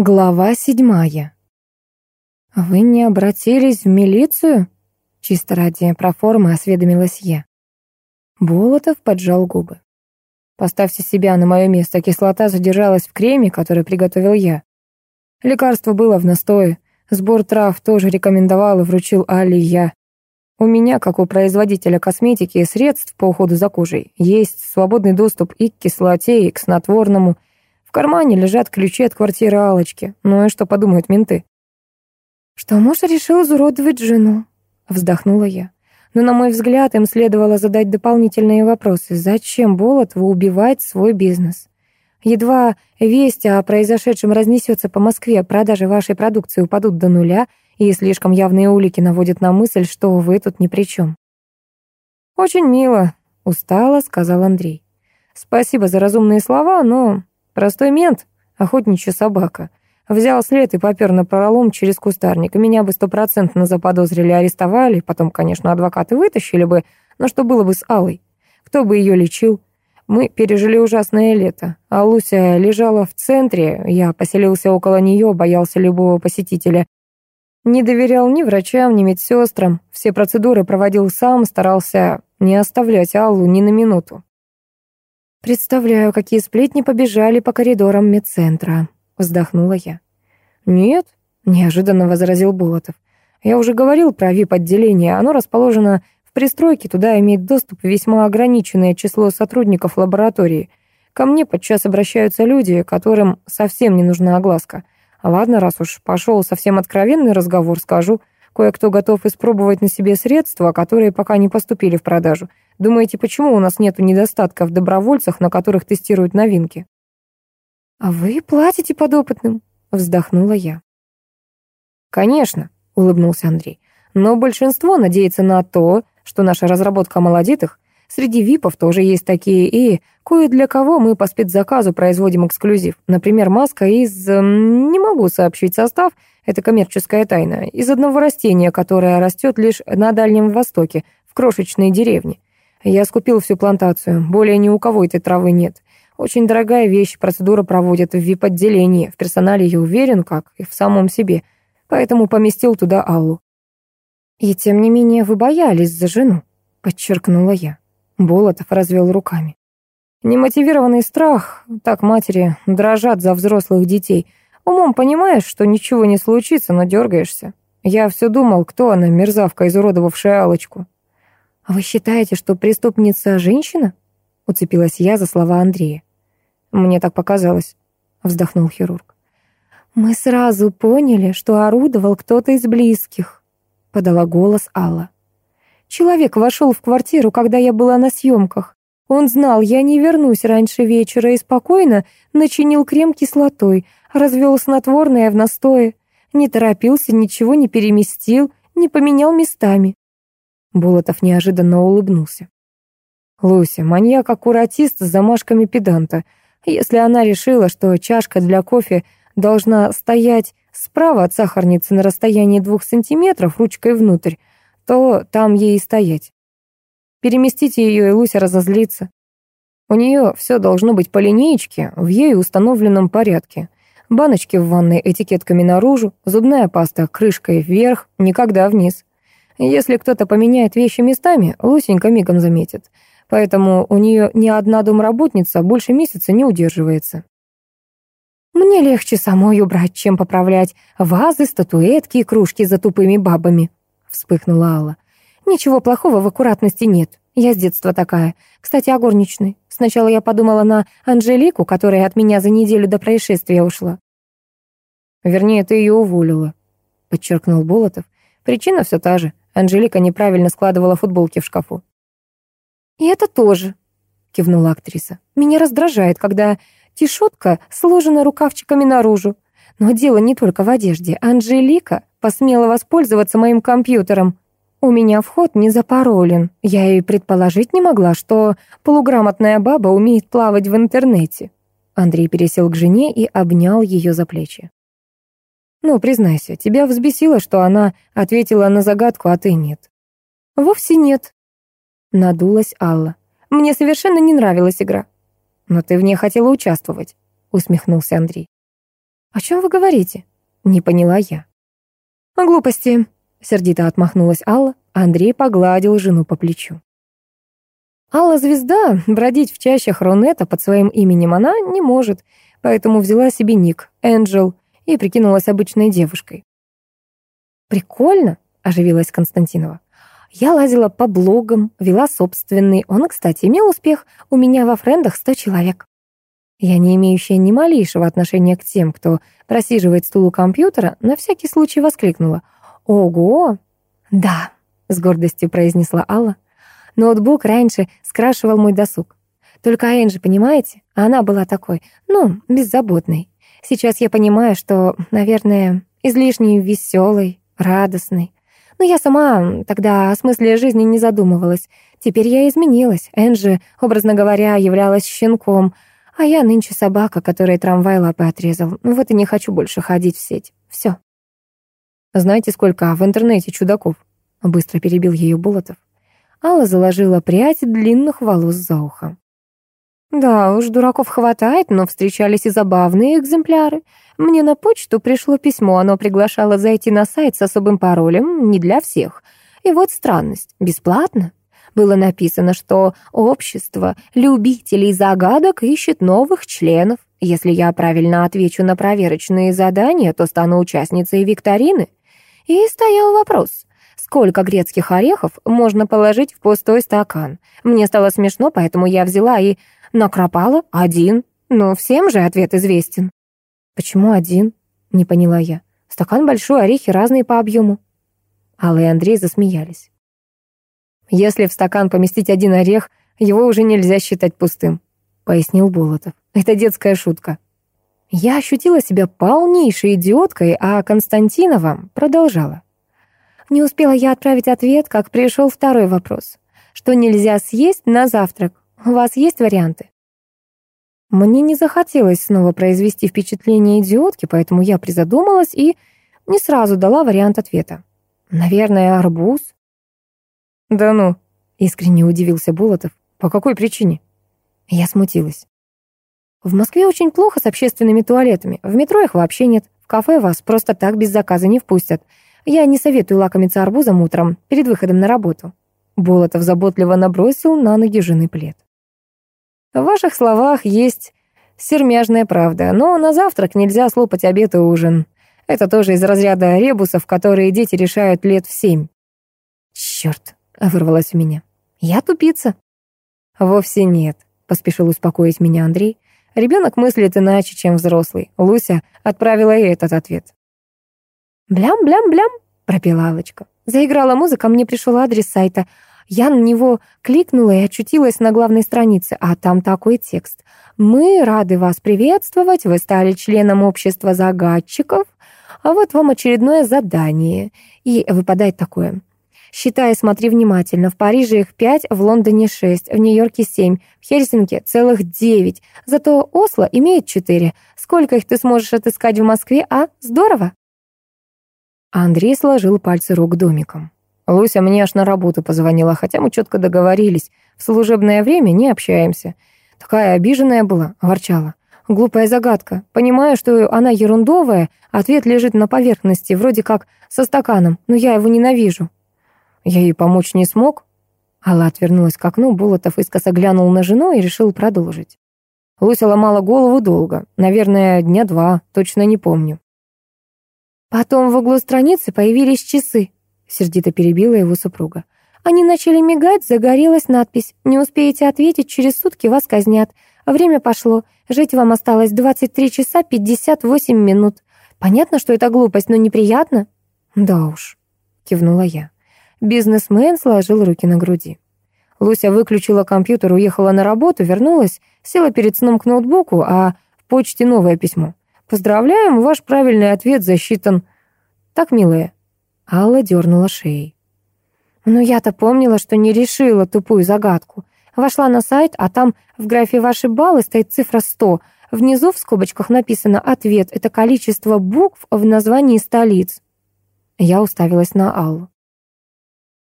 Глава седьмая. «Вы не обратились в милицию?» Чисто ради проформы осведомилась я. Болотов поджал губы. «Поставьте себя на мое место. Кислота задержалась в креме, который приготовил я. Лекарство было в настое. Сбор трав тоже рекомендовал и вручил Али я. У меня, как у производителя косметики и средств по уходу за кожей, есть свободный доступ и к кислоте, и к снотворному – в кармане лежат ключи от квартиры Алочки. Ну и что подумают менты? Что муж решил изуродовать жену? Вздохнула я. Но, на мой взгляд, им следовало задать дополнительные вопросы. Зачем Болотову убивать свой бизнес? Едва весть о произошедшем разнесется по Москве, продажи вашей продукции упадут до нуля, и слишком явные улики наводят на мысль, что вы тут ни при чем. «Очень мило», — устало сказал Андрей. «Спасибо за разумные слова, но Простой мент, охотничья собака. Взял след и попер на пролом через кустарник. Меня бы стопроцентно заподозрили, арестовали. Потом, конечно, адвокаты вытащили бы. Но что было бы с Аллой? Кто бы ее лечил? Мы пережили ужасное лето. А Луся лежала в центре. Я поселился около нее, боялся любого посетителя. Не доверял ни врачам, ни медсестрам. Все процедуры проводил сам, старался не оставлять Аллу ни на минуту. «Представляю, какие сплетни побежали по коридорам медцентра», — вздохнула я. «Нет», — неожиданно возразил Болотов. «Я уже говорил про ВИП-отделение. Оно расположено в пристройке, туда имеет доступ весьма ограниченное число сотрудников лаборатории. Ко мне подчас обращаются люди, которым совсем не нужна огласка. Ладно, раз уж пошел совсем откровенный разговор, скажу, кое-кто готов испробовать на себе средства, которые пока не поступили в продажу. Думаете, почему у нас нет недостатка в добровольцах, на которых тестируют новинки? А вы платите подопытным, вздохнула я. Конечно, улыбнулся Андрей. Но большинство надеется на то, что наша разработка молодит их. Среди ВИПов тоже есть такие, и кое для кого мы по спецзаказу производим эксклюзив. Например, маска из... Не могу сообщить состав, это коммерческая тайна. Из одного растения, которое растет лишь на Дальнем Востоке, в крошечной деревне. Я скупил всю плантацию, более ни у кого этой травы нет. Очень дорогая вещь, процедура проводят в вип-отделении. В персонале я уверен, как и в самом себе. Поэтому поместил туда Аллу. «И тем не менее вы боялись за жену», — подчеркнула я. Болотов развел руками. Немотивированный страх, так матери дрожат за взрослых детей. Умом понимаешь, что ничего не случится, но дергаешься. Я все думал, кто она, мерзавка, изуродовавшая Алочку. «А «Вы считаете, что преступница женщина?» — уцепилась я за слова Андрея. «Мне так показалось», — вздохнул хирург. «Мы сразу поняли, что орудовал кто-то из близких», — подала голос Алла. «Человек вошел в квартиру, когда я была на съемках. Он знал, я не вернусь раньше вечера и спокойно начинил крем кислотой, развел снотворное в настое, не торопился, ничего не переместил, не поменял местами. Болотов неожиданно улыбнулся. Луся, маньяк-аккуратист с замашками педанта. Если она решила, что чашка для кофе должна стоять справа от сахарницы на расстоянии двух сантиметров ручкой внутрь, то там ей и стоять. Переместите ее, и Луся разозлится. У нее все должно быть по линеечке, в ей установленном порядке. Баночки в ванной этикетками наружу, зубная паста крышкой вверх, никогда вниз. Если кто-то поменяет вещи местами, Лусенька мигом заметит. Поэтому у нее ни одна домработница больше месяца не удерживается. «Мне легче самой убрать, чем поправлять вазы, статуэтки и кружки за тупыми бабами», — вспыхнула Алла. «Ничего плохого в аккуратности нет. Я с детства такая. Кстати, о горничной. Сначала я подумала на Анжелику, которая от меня за неделю до происшествия ушла». «Вернее, ты ее уволила», — подчеркнул Болотов. «Причина все та же. Анжелика неправильно складывала футболки в шкафу. «И это тоже», — кивнула актриса. «Меня раздражает, когда тишотка сложена рукавчиками наружу. Но дело не только в одежде. Анжелика посмела воспользоваться моим компьютером. У меня вход не запаролен. Я и предположить не могла, что полуграмотная баба умеет плавать в интернете». Андрей пересел к жене и обнял ее за плечи. Ну, признайся, тебя взбесило, что она ответила на загадку, а ты нет. Вовсе нет. Надулась Алла. Мне совершенно не нравилась игра. Но ты в ней хотела участвовать, усмехнулся Андрей. «О чем вы говорите?» — не поняла я. «О глупости», — сердито отмахнулась Алла, Андрей погладил жену по плечу. Алла звезда, бродить в чащах Ронета под своим именем она не может, поэтому взяла себе ник, Энджел, и прикинулась обычной девушкой. «Прикольно», — оживилась Константинова. «Я лазила по блогам, вела собственный. Он, кстати, имел успех. У меня во френдах сто человек». Я, не имеющая ни малейшего отношения к тем, кто просиживает стул у компьютера, на всякий случай воскликнула. «Ого!» «Да», — с гордостью произнесла Алла. «Ноутбук раньше скрашивал мой досуг. Только Энджи, понимаете, она была такой, ну, беззаботной. Сейчас я понимаю, что, наверное, излишне веселой, радостной. Но я сама тогда о смысле жизни не задумывалась. Теперь я изменилась. Энджи, образно говоря, являлась щенком, а я нынче собака, которой трамвай лапы отрезал. Вот и не хочу больше ходить в сеть. Все. Знаете, сколько в интернете чудаков? Быстро перебил ее Болотов. Алла заложила прядь длинных волос за ухо. Да уж, дураков хватает, но встречались и забавные экземпляры. Мне на почту пришло письмо, оно приглашало зайти на сайт с особым паролем, не для всех. И вот странность, бесплатно. Было написано, что общество любителей загадок ищет новых членов. Если я правильно отвечу на проверочные задания, то стану участницей викторины. И стоял вопрос, сколько грецких орехов можно положить в пустой стакан. Мне стало смешно, поэтому я взяла и Накропала один. Но всем же ответ известен. Почему один? Не поняла я. Стакан большой, орехи разные по объему. Алла и Андрей засмеялись. Если в стакан поместить один орех, его уже нельзя считать пустым, пояснил Болотов. Это детская шутка. Я ощутила себя полнейшей идиоткой, а Константинова продолжала. Не успела я отправить ответ, как пришел второй вопрос. Что нельзя съесть на завтрак? У вас есть варианты?» Мне не захотелось снова произвести впечатление идиотки, поэтому я призадумалась и не сразу дала вариант ответа. «Наверное, арбуз?» «Да ну», — искренне удивился Болотов. «По какой причине?» Я смутилась. «В Москве очень плохо с общественными туалетами. В метро их вообще нет. В кафе вас просто так без заказа не впустят. Я не советую лакомиться арбузом утром, перед выходом на работу». Болотов заботливо набросил на ноги жены плед. В ваших словах есть сермяжная правда, но на завтрак нельзя слопать обед и ужин. Это тоже из разряда ребусов, которые дети решают лет в семь. Черт, вырвалось у меня. Я тупица. Вовсе нет, поспешил успокоить меня Андрей. Ребенок мыслит иначе, чем взрослый. Луся отправила ей этот ответ. «Блям-блям-блям», — пропела Аллочка. Заиграла музыка, мне пришел адрес сайта — я на него кликнула и очутилась на главной странице, а там такой текст. «Мы рады вас приветствовать, вы стали членом общества загадчиков, а вот вам очередное задание». И выпадает такое. Считай, смотри внимательно. В Париже их пять, в Лондоне шесть, в Нью-Йорке семь, в Хельсинки целых девять. Зато Осло имеет четыре. Сколько их ты сможешь отыскать в Москве, а? Здорово!» Андрей сложил пальцы рук домиком. Луся мне аж на работу позвонила, хотя мы четко договорились. В служебное время не общаемся. Такая обиженная была, ворчала. Глупая загадка. Понимаю, что она ерундовая, ответ лежит на поверхности, вроде как со стаканом, но я его ненавижу. Я ей помочь не смог. Алла отвернулась к окну, Болотов искоса глянул на жену и решил продолжить. Луся ломала голову долго, наверное, дня два, точно не помню. Потом в углу страницы появились часы. Сердито перебила его супруга. Они начали мигать, загорелась надпись. «Не успеете ответить, через сутки вас казнят. Время пошло. Жить вам осталось 23 часа 58 минут. Понятно, что это глупость, но неприятно?» «Да уж», — кивнула я. Бизнесмен сложил руки на груди. Луся выключила компьютер, уехала на работу, вернулась, села перед сном к ноутбуку, а в почте новое письмо. «Поздравляем, ваш правильный ответ засчитан». «Так, милая, Алла дернула шеей. «Ну я-то помнила, что не решила тупую загадку. Вошла на сайт, а там в графе «Ваши баллы» стоит цифра 100. Внизу в скобочках написано «Ответ» — это количество букв в названии столиц». Я уставилась на Аллу.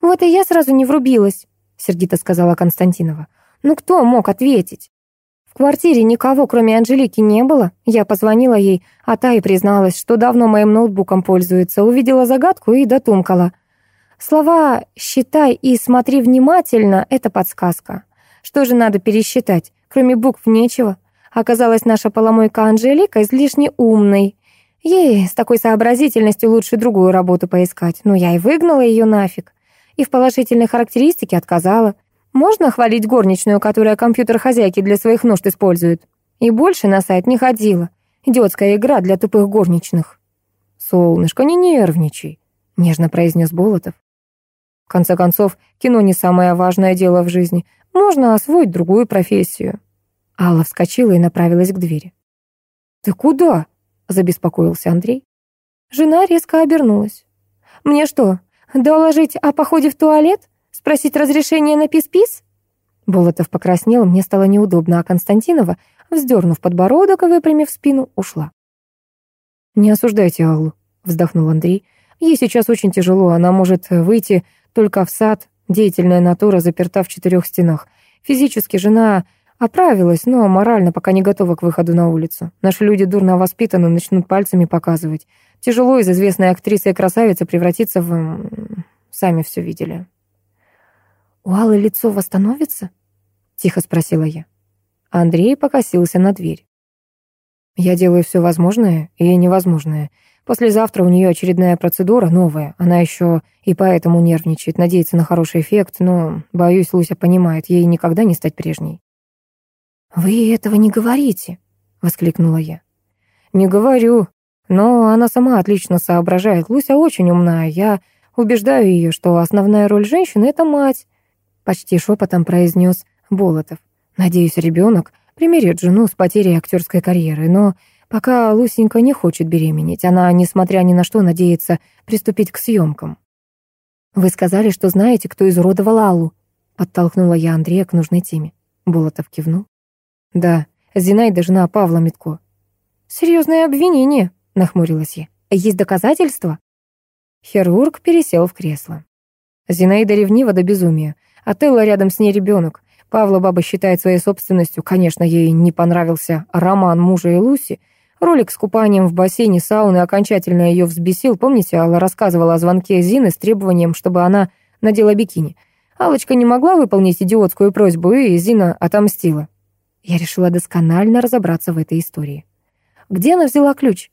«Вот и я сразу не врубилась», — сердито сказала Константинова. «Ну кто мог ответить?» В квартире никого, кроме Анжелики, не было. Я позвонила ей, а та и призналась, что давно моим ноутбуком пользуется. Увидела загадку и дотумкала. Слова «считай» и «смотри внимательно» — это подсказка. Что же надо пересчитать? Кроме букв нечего. Оказалась наша поломойка Анжелика излишне умной. Ей с такой сообразительностью лучше другую работу поискать. Но я и выгнала ее нафиг. И в положительной характеристике отказала. Можно хвалить горничную, которая компьютер хозяйки для своих нужд использует? И больше на сайт не ходила. Идиотская игра для тупых горничных. «Солнышко, не нервничай», — нежно произнес Болотов. В конце концов, кино не самое важное дело в жизни. Можно освоить другую профессию. Алла вскочила и направилась к двери. «Ты куда?» — забеспокоился Андрей. Жена резко обернулась. «Мне что, доложить о походе в туалет?» Спросить разрешение на пис-пис?» Болотов покраснел, мне стало неудобно, а Константинова, вздернув подбородок и выпрямив спину, ушла. «Не осуждайте Аллу», — вздохнул Андрей. «Ей сейчас очень тяжело, она может выйти только в сад, деятельная натура заперта в четырех стенах. Физически жена оправилась, но морально пока не готова к выходу на улицу. Наши люди дурно воспитаны, начнут пальцами показывать. Тяжело из известной актрисы и красавицы превратиться в... Сами все видели». «У Аллы лицо восстановится?» — тихо спросила я. Андрей покосился на дверь. «Я делаю все возможное и невозможное. Послезавтра у нее очередная процедура, новая. Она еще и поэтому нервничает, надеется на хороший эффект, но, боюсь, Луся понимает, ей никогда не стать прежней». «Вы этого не говорите», — воскликнула я. «Не говорю, но она сама отлично соображает. Луся очень умная. Я убеждаю ее, что основная роль женщины — это мать. Почти шепотом произнес Болотов. Надеюсь, ребенок примирит жену с потерей актерской карьеры, но пока Лусенька не хочет беременеть, она, несмотря ни на что, надеется приступить к съемкам. «Вы сказали, что знаете, кто изуродовал Аллу?» Подтолкнула я Андрея к нужной теме. Болотов кивнул. «Да, Зинаида жена Павла Митко». «Серьезное обвинение», — нахмурилась я. «Есть доказательства?» Хирург пересел в кресло. Зинаида ревнива до безумия. А Телла рядом с ней ребенок. Павла баба считает своей собственностью. Конечно, ей не понравился роман мужа и Луси. Ролик с купанием в бассейне сауны окончательно ее взбесил. Помните, Алла рассказывала о звонке Зины с требованием, чтобы она надела бикини. Алочка не могла выполнить идиотскую просьбу, и Зина отомстила. Я решила досконально разобраться в этой истории. Где она взяла ключ?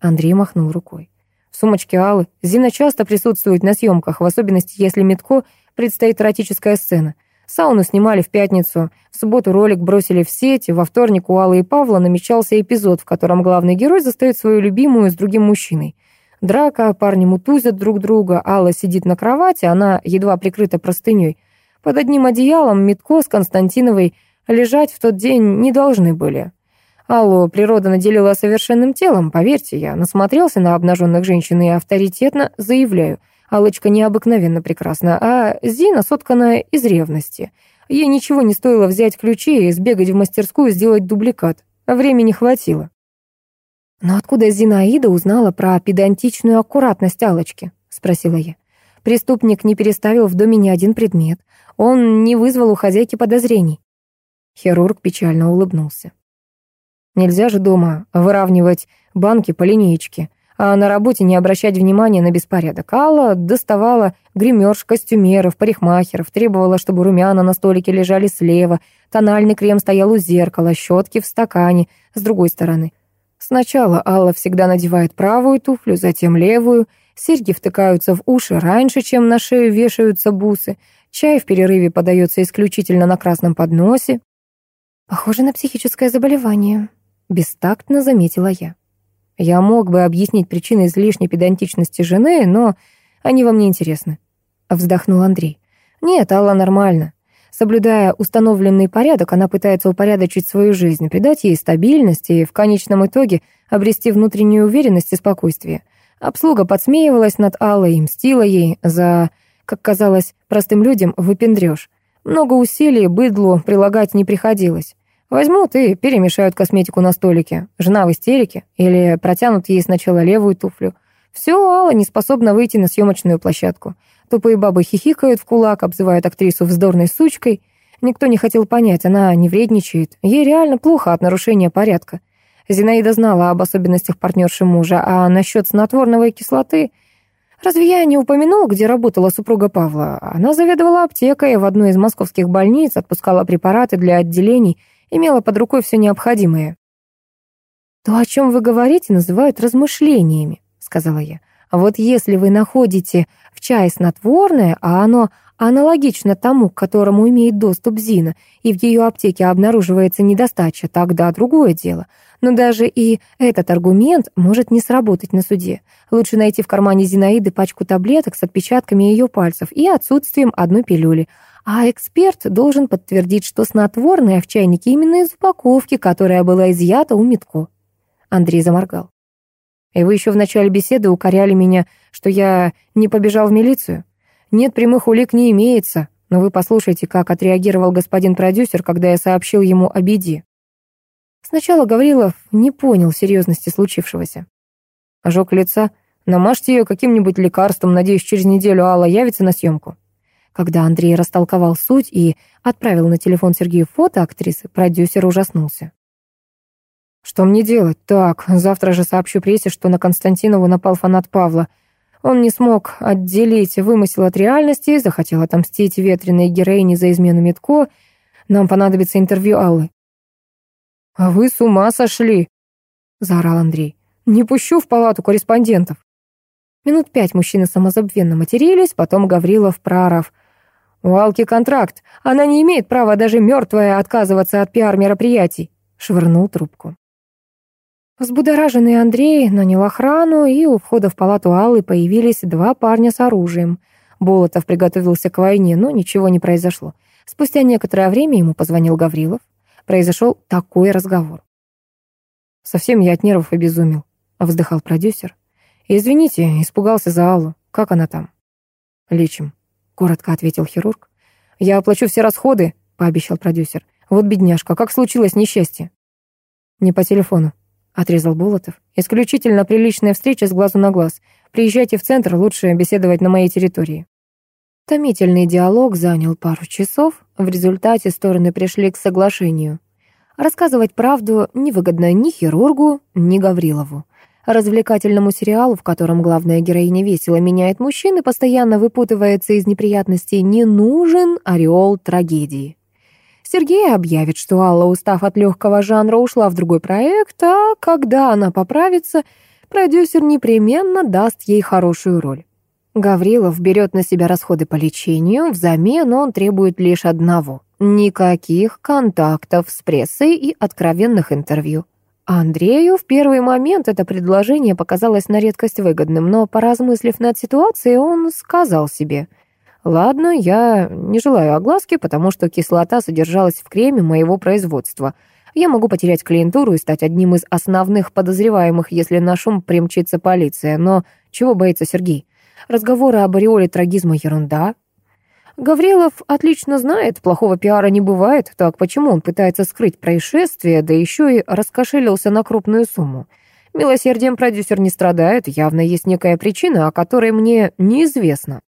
Андрей махнул рукой. В сумочке Аллы Зина часто присутствует на съемках, в особенности, если Митко предстоит эротическая сцена. Сауну снимали в пятницу, в субботу ролик бросили в сеть, во вторник у Аллы и Павла намечался эпизод, в котором главный герой застает свою любимую с другим мужчиной. Драка, парни мутузят друг друга, Алла сидит на кровати, она едва прикрыта простыней. Под одним одеялом Митко с Константиновой лежать в тот день не должны были. Аллу природа наделила совершенным телом, поверьте, я насмотрелся на обнаженных женщин и авторитетно заявляю – Алочка необыкновенно прекрасна, а Зина соткана из ревности. Ей ничего не стоило взять ключи и сбегать в мастерскую и сделать дубликат. Времени хватило. «Но откуда Зинаида узнала про педантичную аккуратность Алочки?» — спросила я. Преступник не переставил в доме ни один предмет. Он не вызвал у хозяйки подозрений. Хирург печально улыбнулся. Нельзя же дома выравнивать банки по линеечке а на работе не обращать внимания на беспорядок. Алла доставала гримерш, костюмеров, парикмахеров, требовала, чтобы румяна на столике лежали слева, тональный крем стоял у зеркала, щетки в стакане с другой стороны. Сначала Алла всегда надевает правую туфлю, затем левую, серьги втыкаются в уши раньше, чем на шею вешаются бусы, чай в перерыве подается исключительно на красном подносе. «Похоже на психическое заболевание», — бестактно заметила я. Я мог бы объяснить причины излишней педантичности жены, но они вам не интересны. Вздохнул Андрей. Нет, Алла нормально. Соблюдая установленный порядок, она пытается упорядочить свою жизнь, придать ей стабильность и в конечном итоге обрести внутреннюю уверенность и спокойствие. Обслуга подсмеивалась над Аллой и мстила ей за, как казалось простым людям, выпендрёж. Много усилий быдлу прилагать не приходилось. Возьмут и перемешают косметику на столике. Жена в истерике. Или протянут ей сначала левую туфлю. Все, Алла не способна выйти на съемочную площадку. Тупые бабы хихикают в кулак, обзывают актрису вздорной сучкой. Никто не хотел понять, она не вредничает. Ей реально плохо от нарушения порядка. Зинаида знала об особенностях партнерши мужа, а насчет снотворной кислоты... Разве я не упомянул, где работала супруга Павла? Она заведовала аптекой в одной из московских больниц, отпускала препараты для отделений, имела под рукой все необходимое. «То, о чем вы говорите, называют размышлениями», — сказала я. «Вот если вы находите в чае снотворное, а оно аналогично тому, к которому имеет доступ Зина, и в ее аптеке обнаруживается недостача, тогда другое дело. Но даже и этот аргумент может не сработать на суде. Лучше найти в кармане Зинаиды пачку таблеток с отпечатками ее пальцев и отсутствием одной пилюли. А эксперт должен подтвердить, что снотворное в чайнике именно из упаковки, которая была изъята у Митко. Андрей заморгал. «И вы еще в начале беседы укоряли меня, что я не побежал в милицию?» Нет, прямых улик не имеется, но вы послушайте, как отреагировал господин продюсер, когда я сообщил ему о беде. Сначала Гаврилов не понял серьезности случившегося. Ожог лица. Намажьте ее каким-нибудь лекарством, надеюсь, через неделю Алла явится на съемку. Когда Андрей растолковал суть и отправил на телефон Сергею фото актрисы, продюсер ужаснулся. «Что мне делать? Так, завтра же сообщу прессе, что на Константинову напал фанат Павла. Он не смог отделить вымысел от реальности, захотел отомстить ветреной героине за измену Митко. Нам понадобится интервью Аллы. «А вы с ума сошли!» — заорал Андрей. «Не пущу в палату корреспондентов». Минут пять мужчины самозабвенно матерились, потом Гаврилов проорав. «У Алки контракт. Она не имеет права даже мертвая отказываться от пиар-мероприятий», — швырнул трубку. Взбудораженный Андрей нанял охрану, и у входа в палату Аллы появились два парня с оружием. Болотов приготовился к войне, но ничего не произошло. Спустя некоторое время ему позвонил Гаврилов. Произошел такой разговор. «Совсем я от нервов обезумел», — вздыхал продюсер. «Извините, испугался за Аллу. Как она там?» «Лечим», — коротко ответил хирург. «Я оплачу все расходы», — пообещал продюсер. «Вот бедняжка, как случилось несчастье?» «Не по телефону», — отрезал Болотов. «Исключительно приличная встреча с глазу на глаз. Приезжайте в центр, лучше беседовать на моей территории». Томительный диалог занял пару часов. В результате стороны пришли к соглашению. Рассказывать правду невыгодно ни хирургу, ни Гаврилову. Развлекательному сериалу, в котором главная героиня весело меняет мужчин и постоянно выпутывается из неприятностей, не нужен ореол трагедии. Сергей объявит, что Алла, устав от легкого жанра, ушла в другой проект, а когда она поправится, продюсер непременно даст ей хорошую роль. Гаврилов берет на себя расходы по лечению, взамен он требует лишь одного — никаких контактов с прессой и откровенных интервью. Андрею в первый момент это предложение показалось на редкость выгодным, но, поразмыслив над ситуацией, он сказал себе — Ладно, я не желаю огласки, потому что кислота содержалась в креме моего производства. Я могу потерять клиентуру и стать одним из основных подозреваемых, если на шум примчится полиция. Но чего боится Сергей? Разговоры об ореоле трагизма — ерунда. Гаврилов отлично знает, плохого пиара не бывает. Так почему он пытается скрыть происшествие, да еще и раскошелился на крупную сумму? Милосердием продюсер не страдает, явно есть некая причина, о которой мне неизвестно.